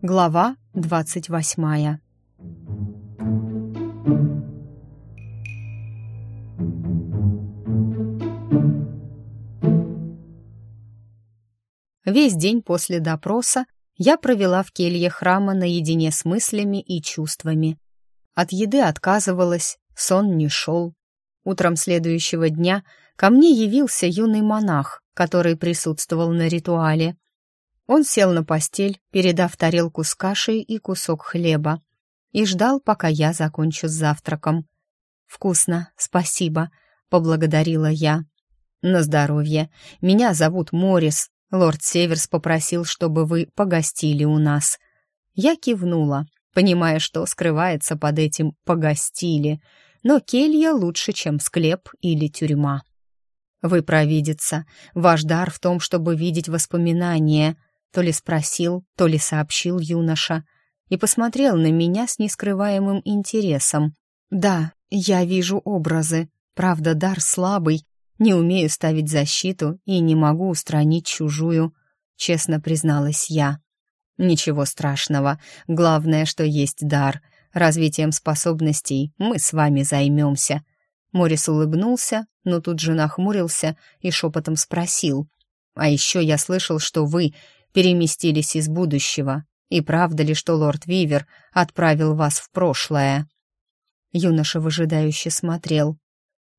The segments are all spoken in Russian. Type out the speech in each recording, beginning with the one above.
Глава двадцать восьмая Весь день после допроса я провела в келье храма наедине с мыслями и чувствами. От еды отказывалась, сон не шел. Утром следующего дня ко мне явился юный монах, который присутствовал на ритуале. Он сел на постель, передав тарелку с кашей и кусок хлеба, и ждал, пока я закончу с завтраком. «Вкусно, спасибо», — поблагодарила я. «На здоровье. Меня зовут Морис, Лорд Северс попросил, чтобы вы погостили у нас. Я кивнула, понимая, что скрывается под этим «погостили», но келья лучше, чем склеп или тюрьма. «Вы провидица. Ваш дар в том, чтобы видеть воспоминания», то ли спросил, то ли сообщил юноша, и посмотрел на меня с нескрываемым интересом. «Да, я вижу образы. Правда, дар слабый, не умею ставить защиту и не могу устранить чужую, честно призналась я. Ничего страшного, главное, что есть дар. Развитием способностей мы с вами займемся. Морис улыбнулся, но тут же нахмурился и шепотом спросил. «А еще я слышал, что вы переместились из будущего. И правда ли, что лорд Вивер отправил вас в прошлое?» Юноша выжидающе смотрел.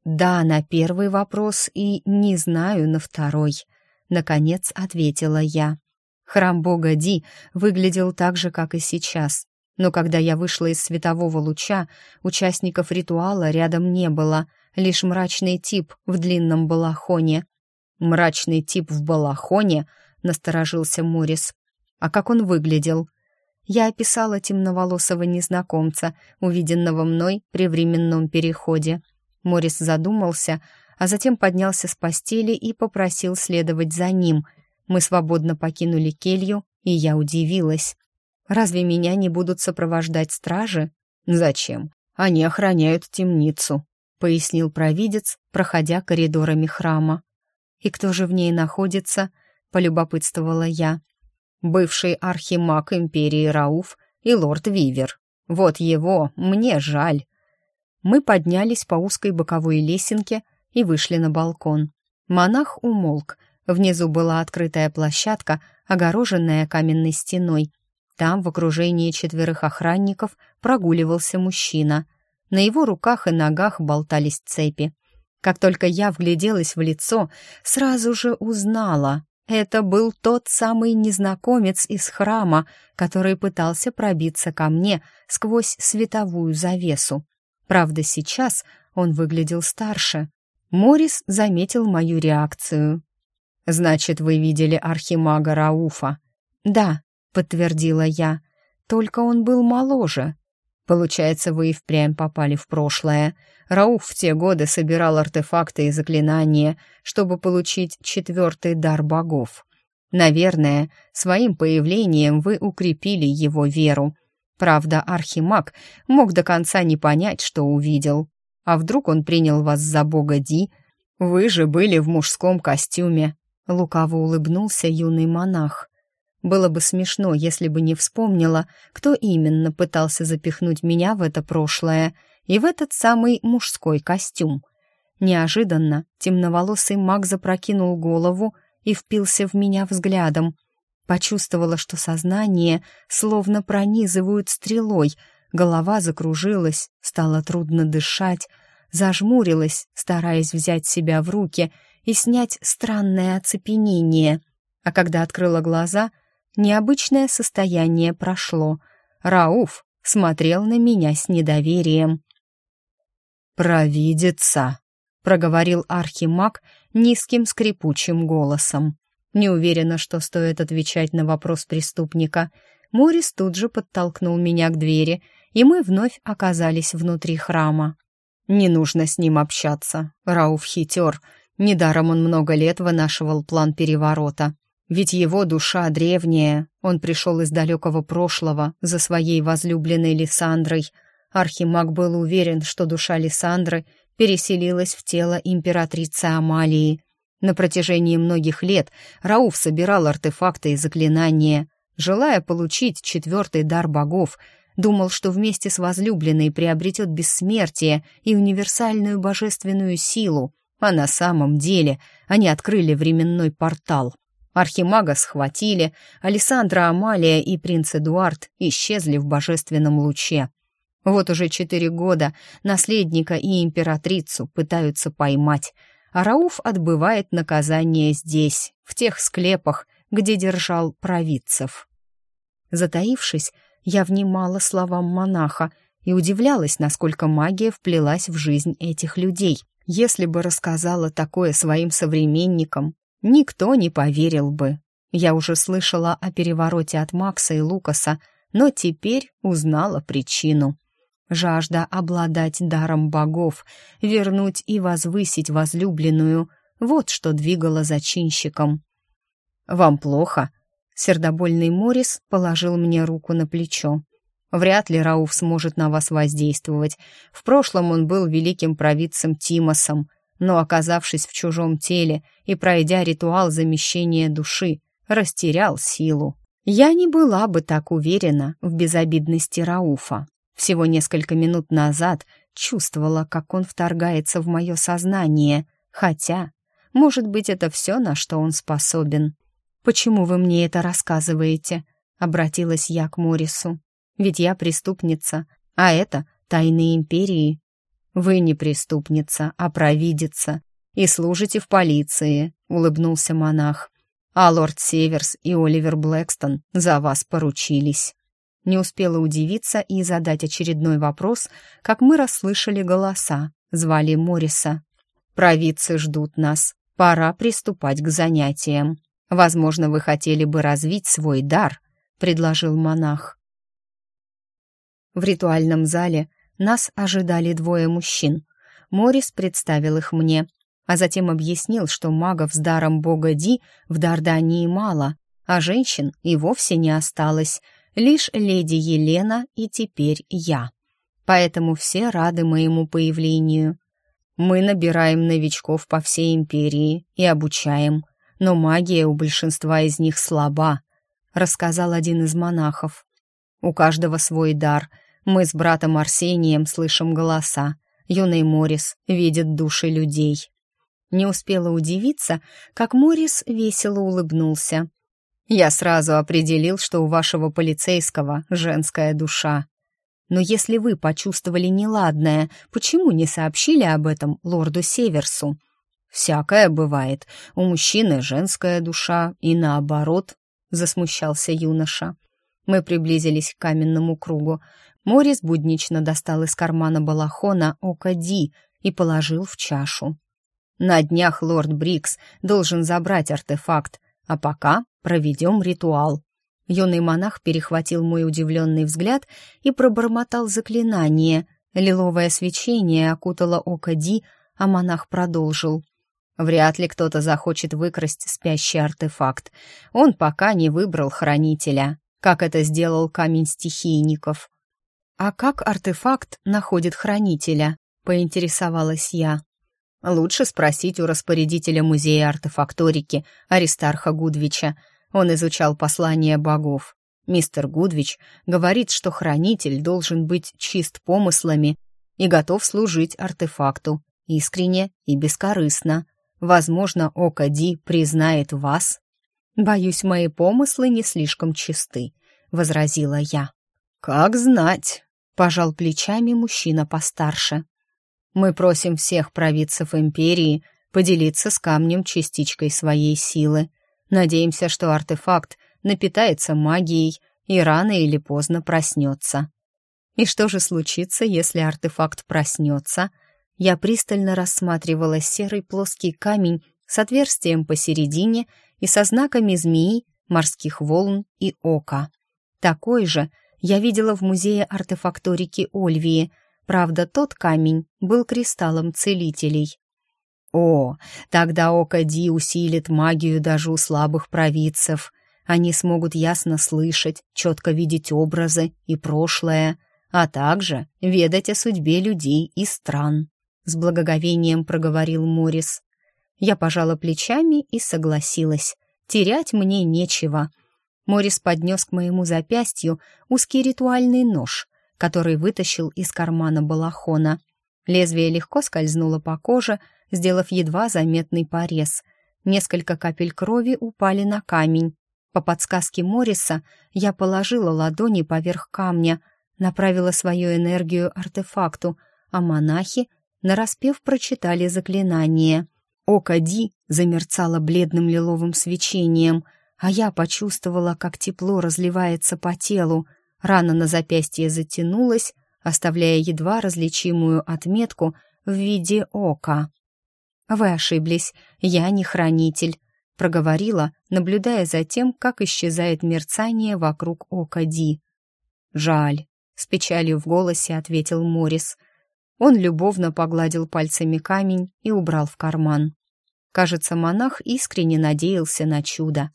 «Да, на первый вопрос и не знаю на второй», — наконец ответила я. Храм бога Ди выглядел так же, как и сейчас, но когда я вышла из светового луча, участников ритуала рядом не было, лишь мрачный тип в длинном балахоне. «Мрачный тип в балахоне?» — насторожился Морис. «А как он выглядел?» Я описала темноволосого незнакомца, увиденного мной при временном переходе — Морис задумался, а затем поднялся с постели и попросил следовать за ним. Мы свободно покинули келью, и я удивилась. «Разве меня не будут сопровождать стражи?» «Зачем? Они охраняют темницу», — пояснил провидец, проходя коридорами храма. «И кто же в ней находится?» — полюбопытствовала я. «Бывший архимаг империи Рауф и лорд Вивер. Вот его мне жаль». Мы поднялись по узкой боковой лесенке и вышли на балкон. Монах умолк. Внизу была открытая площадка, огороженная каменной стеной. Там, в окружении четверых охранников, прогуливался мужчина. На его руках и ногах болтались цепи. Как только я вгляделась в лицо, сразу же узнала. Это был тот самый незнакомец из храма, который пытался пробиться ко мне сквозь световую завесу. Правда, сейчас он выглядел старше. Морис заметил мою реакцию. «Значит, вы видели архимага Рауфа?» «Да», — подтвердила я. «Только он был моложе». «Получается, вы и впрямь попали в прошлое. Рауф в те годы собирал артефакты и заклинания, чтобы получить четвертый дар богов. Наверное, своим появлением вы укрепили его веру, Правда, Архимаг мог до конца не понять, что увидел. А вдруг он принял вас за бога Ди? Вы же были в мужском костюме. Лукаво улыбнулся юный монах. Было бы смешно, если бы не вспомнила, кто именно пытался запихнуть меня в это прошлое и в этот самый мужской костюм. Неожиданно темноволосый маг запрокинул голову и впился в меня взглядом — Почувствовала, что сознание словно пронизывают стрелой, голова закружилась, стало трудно дышать, зажмурилась, стараясь взять себя в руки и снять странное оцепенение. А когда открыла глаза, необычное состояние прошло. Рауф смотрел на меня с недоверием. «Провидица», — проговорил архимаг низким скрипучим голосом. Не уверена, что стоит отвечать на вопрос преступника. Морис тут же подтолкнул меня к двери, и мы вновь оказались внутри храма. Не нужно с ним общаться. Рауф хитер. Недаром он много лет вынашивал план переворота. Ведь его душа древняя. Он пришел из далекого прошлого за своей возлюбленной Лиссандрой. Архимаг был уверен, что душа Лиссандры переселилась в тело императрицы Амалии, На протяжении многих лет Рауф собирал артефакты и заклинания, желая получить четвертый дар богов, думал, что вместе с возлюбленной приобретет бессмертие и универсальную божественную силу, а на самом деле они открыли временной портал. Архимага схватили, Александра Амалия и принц Эдуард исчезли в божественном луче. Вот уже четыре года наследника и императрицу пытаются поймать, а Рауф отбывает наказание здесь, в тех склепах, где держал провидцев. Затаившись, я внимала словам монаха и удивлялась, насколько магия вплелась в жизнь этих людей. Если бы рассказала такое своим современникам, никто не поверил бы. Я уже слышала о перевороте от Макса и Лукаса, но теперь узнала причину. Жажда обладать даром богов, вернуть и возвысить возлюбленную — вот что двигало зачинщиком. «Вам плохо?» Сердобольный Морис положил мне руку на плечо. Вряд ли Рауф сможет на вас воздействовать. В прошлом он был великим провидцем Тимосом, но, оказавшись в чужом теле и пройдя ритуал замещения души, растерял силу. Я не была бы так уверена в безобидности Рауфа. Всего несколько минут назад чувствовала, как он вторгается в мое сознание, хотя, может быть, это все, на что он способен. «Почему вы мне это рассказываете?» — обратилась я к Морису. «Ведь я преступница, а это тайны империи». «Вы не преступница, а провидица, и служите в полиции», — улыбнулся монах. «А лорд Северс и Оливер Блэкстон за вас поручились». Не успела удивиться и задать очередной вопрос, как мы расслышали голоса, звали Мориса. «Провидцы ждут нас, пора приступать к занятиям». Возможно, вы хотели бы развить свой дар», — предложил монах. В ритуальном зале нас ожидали двое мужчин. Морис представил их мне, а затем объяснил, что магов с даром бога Ди в Дардании мало, а женщин и вовсе не осталось, лишь леди Елена и теперь я. Поэтому все рады моему появлению. Мы набираем новичков по всей империи и обучаем, но магия у большинства из них слаба», — рассказал один из монахов. «У каждого свой дар. Мы с братом Арсением слышим голоса. Юный Морис видит души людей». Не успела удивиться, как Морис весело улыбнулся. «Я сразу определил, что у вашего полицейского женская душа. Но если вы почувствовали неладное, почему не сообщили об этом лорду Северсу?» «Всякое бывает. У мужчины женская душа, и наоборот», — засмущался юноша. Мы приблизились к каменному кругу. Морис буднично достал из кармана балахона око Ди и положил в чашу. «На днях лорд Брикс должен забрать артефакт, а пока проведем ритуал». Юный монах перехватил мой удивленный взгляд и пробормотал заклинание. Лиловое свечение окутало око Ди, а монах продолжил. Вряд ли кто-то захочет выкрасть спящий артефакт. Он пока не выбрал хранителя, как это сделал камень стихийников. «А как артефакт находит хранителя?» — поинтересовалась я. «Лучше спросить у распорядителя музея артефакторики Аристарха Гудвича. Он изучал послания богов. Мистер Гудвич говорит, что хранитель должен быть чист помыслами и готов служить артефакту, искренне и бескорыстно. Возможно, Ока Ди признает вас. Боюсь, мои помыслы не слишком чисты, возразила я. Как знать, пожал плечами мужчина постарше. Мы просим всех провидцев империи поделиться с камнем частичкой своей силы. Надеемся, что артефакт напитается магией и рано или поздно проснется. И что же случится, если артефакт проснется? Я пристально рассматривала серый плоский камень с отверстием посередине и со знаками змеи, морских волн и ока. Такой же я видела в музее артефакторики Ольвии, правда, тот камень был кристаллом целителей. О, тогда око Ди усилит магию даже у слабых провидцев. Они смогут ясно слышать, четко видеть образы и прошлое, а также ведать о судьбе людей и стран с благоговением проговорил Морис. Я пожала плечами и согласилась. Терять мне нечего. Морис поднес к моему запястью узкий ритуальный нож, который вытащил из кармана балахона. Лезвие легко скользнуло по коже, сделав едва заметный порез. Несколько капель крови упали на камень. По подсказке Мориса я положила ладони поверх камня, направила свою энергию артефакту, а монахи, нараспев, прочитали заклинание. Око Ди замерцало бледным лиловым свечением, а я почувствовала, как тепло разливается по телу. Рана на запястье затянулась, оставляя едва различимую отметку в виде ока. «Вы ошиблись, я не хранитель», — проговорила, наблюдая за тем, как исчезает мерцание вокруг ока Ди. «Жаль», — с печалью в голосе ответил Морис. Он любовно погладил пальцами камень и убрал в карман. Кажется, монах искренне надеялся на чудо.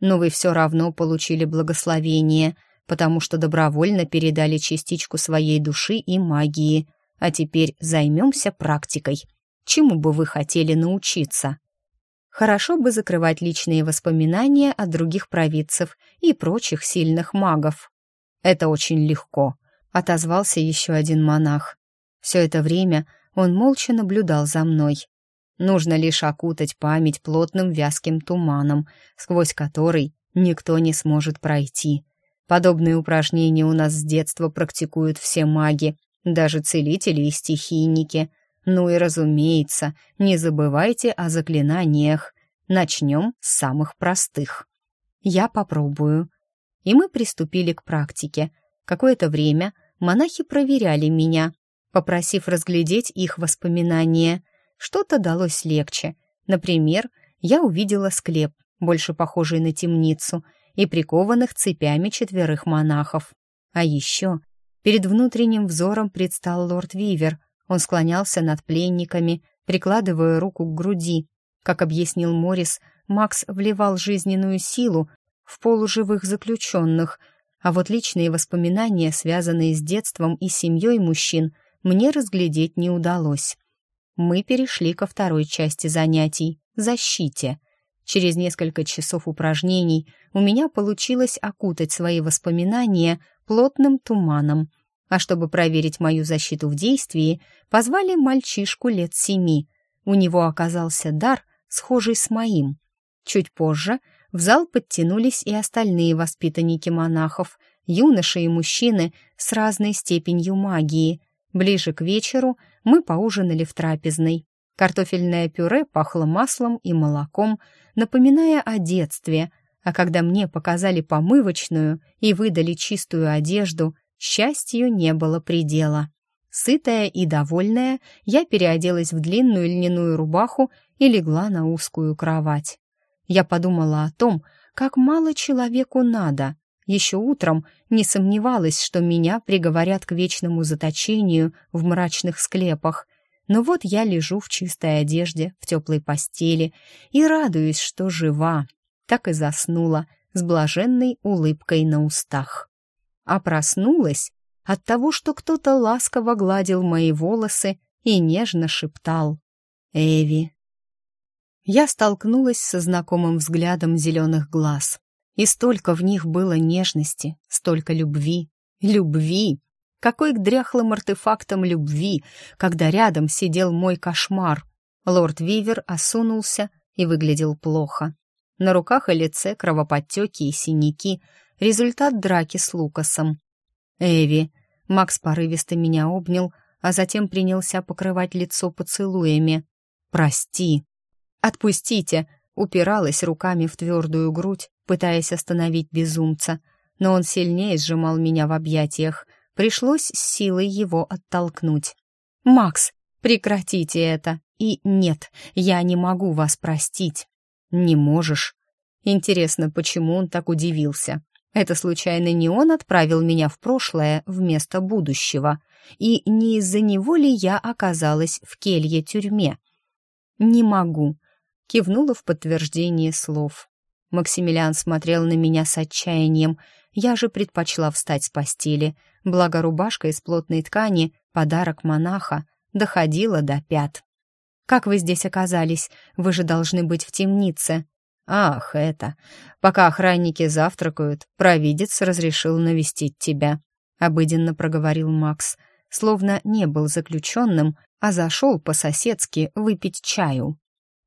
«Но вы все равно получили благословение», потому что добровольно передали частичку своей души и магии. А теперь займемся практикой. Чему бы вы хотели научиться? Хорошо бы закрывать личные воспоминания от других провидцев и прочих сильных магов. Это очень легко, отозвался еще один монах. Все это время он молча наблюдал за мной. Нужно лишь окутать память плотным вязким туманом, сквозь который никто не сможет пройти. Подобные упражнения у нас с детства практикуют все маги, даже целители и стихийники. Ну и, разумеется, не забывайте о заклинаниях. Начнем с самых простых. Я попробую. И мы приступили к практике. Какое-то время монахи проверяли меня, попросив разглядеть их воспоминания. Что-то далось легче. Например, я увидела склеп, больше похожий на темницу — и прикованных цепями четверых монахов. А еще перед внутренним взором предстал лорд Вивер. Он склонялся над пленниками, прикладывая руку к груди. Как объяснил Морис, Макс вливал жизненную силу в полуживых заключенных, а вот личные воспоминания, связанные с детством и семьей мужчин, мне разглядеть не удалось. Мы перешли ко второй части занятий — защите — Через несколько часов упражнений у меня получилось окутать свои воспоминания плотным туманом. А чтобы проверить мою защиту в действии, позвали мальчишку лет семи. У него оказался дар, схожий с моим. Чуть позже в зал подтянулись и остальные воспитанники монахов, юноши и мужчины с разной степенью магии. Ближе к вечеру мы поужинали в трапезной. Картофельное пюре пахло маслом и молоком, напоминая о детстве, а когда мне показали помывочную и выдали чистую одежду, счастью не было предела. Сытая и довольная, я переоделась в длинную льняную рубаху и легла на узкую кровать. Я подумала о том, как мало человеку надо. Еще утром не сомневалась, что меня приговорят к вечному заточению в мрачных склепах, но вот я лежу в чистой одежде, в теплой постели и радуюсь, что жива. Так и заснула с блаженной улыбкой на устах. А проснулась от того, что кто-то ласково гладил мои волосы и нежно шептал «Эви». Я столкнулась со знакомым взглядом зеленых глаз. И столько в них было нежности, столько любви. Любви! Какой к дряхлым артефактам любви, когда рядом сидел мой кошмар. Лорд Вивер осунулся и выглядел плохо. На руках и лице кровоподтеки и синяки, результат драки с Лукасом. «Эви», Макс порывисто меня обнял, а затем принялся покрывать лицо поцелуями. «Прости». «Отпустите», упиралась руками в твердую грудь, пытаясь остановить безумца, но он сильнее сжимал меня в объятиях — Пришлось с силой его оттолкнуть. «Макс, прекратите это! И нет, я не могу вас простить!» «Не можешь?» Интересно, почему он так удивился? Это случайно не он отправил меня в прошлое вместо будущего? И не из-за него ли я оказалась в келье-тюрьме? «Не могу», — кивнула в подтверждение слов. Максимилиан смотрел на меня с отчаянием. Я же предпочла встать с постели, благо рубашка из плотной ткани, подарок монаха, доходила до пят. Как вы здесь оказались? Вы же должны быть в темнице». «Ах, это! Пока охранники завтракают, провидец разрешил навестить тебя», — обыденно проговорил Макс, словно не был заключенным, а зашел по-соседски выпить чаю.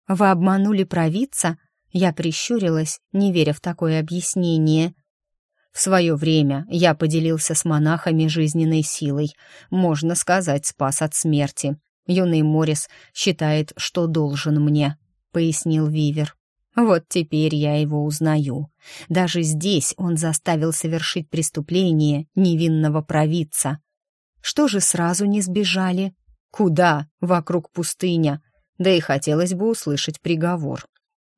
«Вы обманули провидца?» Я прищурилась, не веря в такое объяснение. В свое время я поделился с монахами жизненной силой, можно сказать, спас от смерти. Юный Морис считает, что должен мне, пояснил Вивер. Вот теперь я его узнаю. Даже здесь он заставил совершить преступление невинного провидца. Что же сразу не сбежали? Куда? Вокруг пустыня. Да и хотелось бы услышать приговор.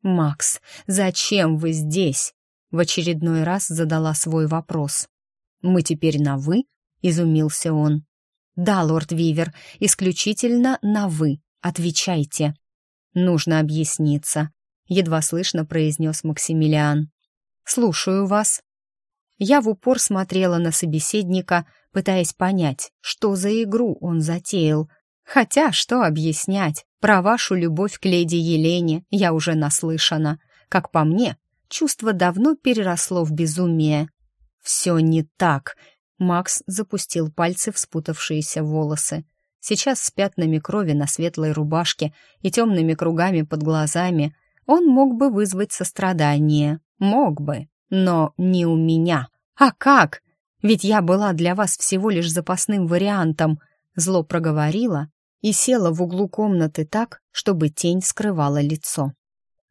«Макс, зачем вы здесь?» В очередной раз задала свой вопрос. «Мы теперь на «вы»?» — изумился он. «Да, лорд Вивер, исключительно на «вы». Отвечайте». «Нужно объясниться», — едва слышно произнес Максимилиан. «Слушаю вас». Я в упор смотрела на собеседника, пытаясь понять, что за игру он затеял. Хотя, что объяснять? Про вашу любовь к леди Елене я уже наслышана. Как по мне, чувство давно переросло в безумие. Все не так. Макс запустил пальцы в спутавшиеся волосы. Сейчас с пятнами крови на светлой рубашке и темными кругами под глазами он мог бы вызвать сострадание. Мог бы, но не у меня. А как? Ведь я была для вас всего лишь запасным вариантом. Зло проговорила, и села в углу комнаты так, чтобы тень скрывала лицо.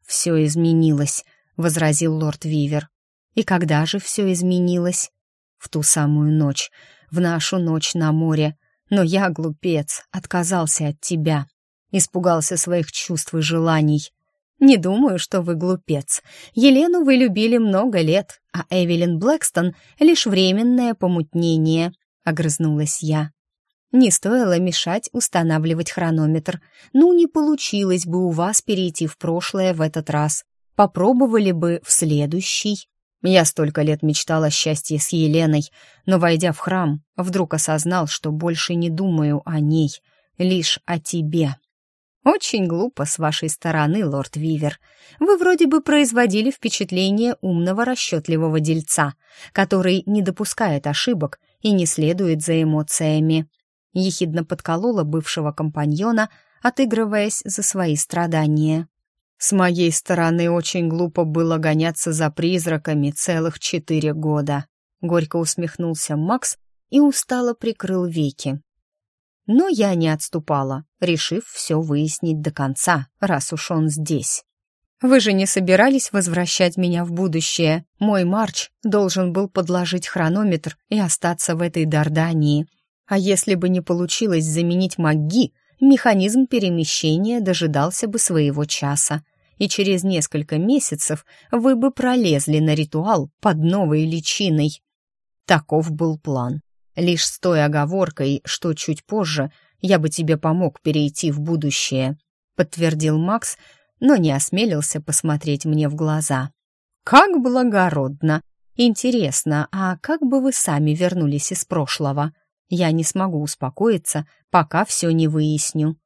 «Все изменилось», — возразил лорд Вивер. «И когда же все изменилось?» «В ту самую ночь, в нашу ночь на море. Но я, глупец, отказался от тебя. Испугался своих чувств и желаний. Не думаю, что вы глупец. Елену вы любили много лет, а Эвелин Блэкстон — лишь временное помутнение», — огрызнулась я. Не стоило мешать устанавливать хронометр. Ну, не получилось бы у вас перейти в прошлое в этот раз. Попробовали бы в следующий. Я столько лет мечтал о счастье с Еленой, но, войдя в храм, вдруг осознал, что больше не думаю о ней, лишь о тебе. Очень глупо с вашей стороны, лорд Вивер. Вы вроде бы производили впечатление умного расчетливого дельца, который не допускает ошибок и не следует за эмоциями ехидно подколола бывшего компаньона, отыгрываясь за свои страдания. «С моей стороны очень глупо было гоняться за призраками целых четыре года», — горько усмехнулся Макс и устало прикрыл веки. Но я не отступала, решив все выяснить до конца, раз уж он здесь. «Вы же не собирались возвращать меня в будущее. Мой Марч должен был подложить хронометр и остаться в этой Дардании, а если бы не получилось заменить маги, механизм перемещения дожидался бы своего часа, и через несколько месяцев вы бы пролезли на ритуал под новой личиной. Таков был план. Лишь с той оговоркой, что чуть позже я бы тебе помог перейти в будущее, подтвердил Макс, но не осмелился посмотреть мне в глаза. Как благородно! Интересно, а как бы вы сами вернулись из прошлого? Я не смогу успокоиться, пока все не выясню.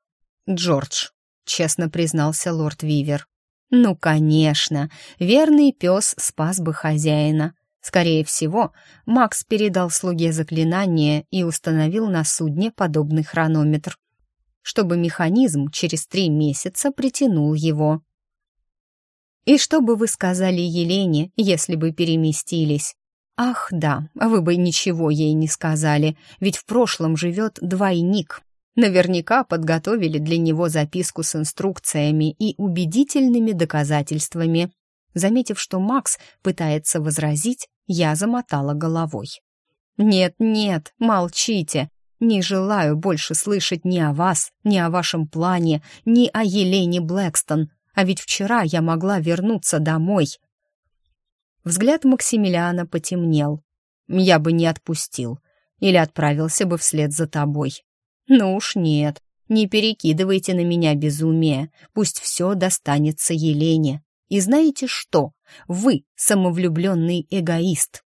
Джордж, честно признался лорд Вивер. Ну, конечно, верный пес спас бы хозяина. Скорее всего, Макс передал слуге заклинание и установил на судне подобный хронометр, чтобы механизм через три месяца притянул его. И что бы вы сказали Елене, если бы переместились? Ах, да, вы бы ничего ей не сказали, ведь в прошлом живет двойник. Наверняка подготовили для него записку с инструкциями и убедительными доказательствами. Заметив, что Макс пытается возразить, я замотала головой. «Нет, нет, молчите. Не желаю больше слышать ни о вас, ни о вашем плане, ни о Елене Блэкстон. А ведь вчера я могла вернуться домой, Взгляд Максимилиана потемнел. «Я бы не отпустил. Или отправился бы вслед за тобой. Ну уж нет, не перекидывайте на меня безумие. Пусть все достанется Елене. И знаете что? Вы самовлюбленный эгоист!»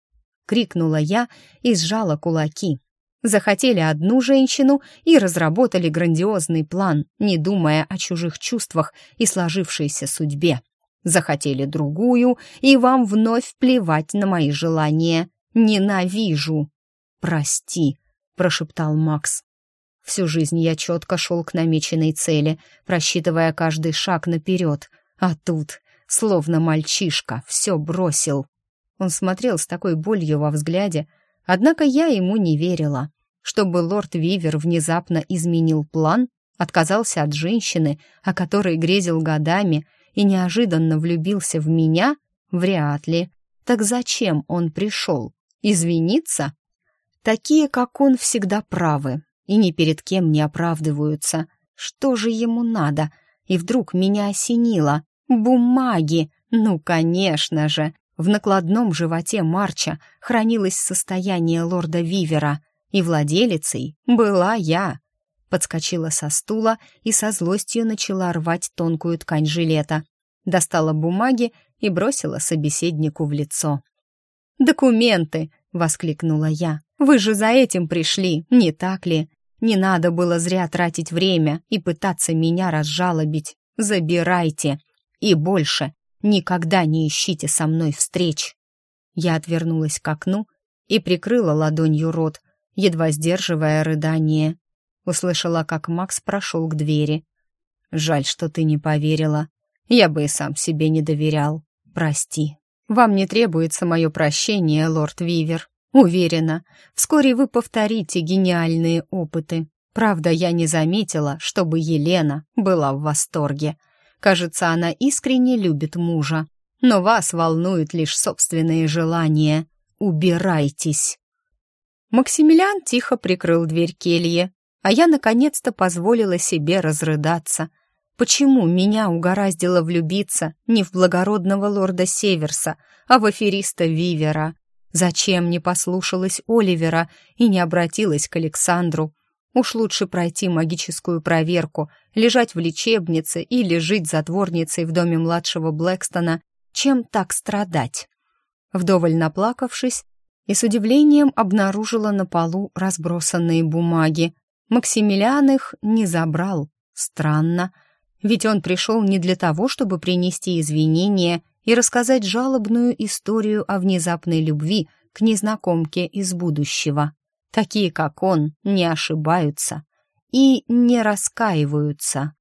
Крикнула я и сжала кулаки. Захотели одну женщину и разработали грандиозный план, не думая о чужих чувствах и сложившейся судьбе. Захотели другую, и вам вновь плевать на мои желания. Ненавижу. Прости, прошептал Макс. Всю жизнь я четко шел к намеченной цели, просчитывая каждый шаг наперед, а тут, словно мальчишка, все бросил. Он смотрел с такой болью во взгляде, однако я ему не верила. Чтобы лорд Вивер внезапно изменил план, отказался от женщины, о которой грезил годами, и неожиданно влюбился в меня, вряд ли. Так зачем он пришел? Извиниться? Такие, как он, всегда правы и ни перед кем не оправдываются. Что же ему надо? И вдруг меня осенило. Бумаги! Ну, конечно же! В накладном животе Марча хранилось состояние лорда Вивера, и владелицей была я. Подскочила со стула и со злостью начала рвать тонкую ткань жилета. Достала бумаги и бросила собеседнику в лицо. «Документы!» — воскликнула я. «Вы же за этим пришли, не так ли? Не надо было зря тратить время и пытаться меня разжалобить. Забирайте! И больше Никогда не ищите со мной встреч!» Я отвернулась к окну и прикрыла ладонью рот, едва сдерживая рыдание. Услышала, как Макс прошел к двери. «Жаль, что ты не поверила. Я бы и сам себе не доверял. Прости. Вам не требуется мое прощение, лорд Вивер. Уверена, вскоре вы повторите гениальные опыты. Правда, я не заметила, чтобы Елена была в восторге. Кажется, она искренне любит мужа. Но вас волнуют лишь собственные желания. Убирайтесь!» Максимилиан тихо прикрыл дверь кельи, а я наконец-то позволила себе разрыдаться. Почему меня угораздило влюбиться не в благородного лорда Северса, а в афериста Вивера? Зачем не послушалась Оливера и не обратилась к Александру? Уж лучше пройти магическую проверку, лежать в лечебнице или жить затворницей в доме младшего Блэкстона, чем так страдать. Вдоволь наплакавшись, и с удивлением обнаружила на полу разбросанные бумаги. Максимилиан их не забрал. Странно, ведь он пришел не для того, чтобы принести извинения и рассказать жалобную историю о внезапной любви к незнакомке из будущего. Такие, как он, не ошибаются и не раскаиваются.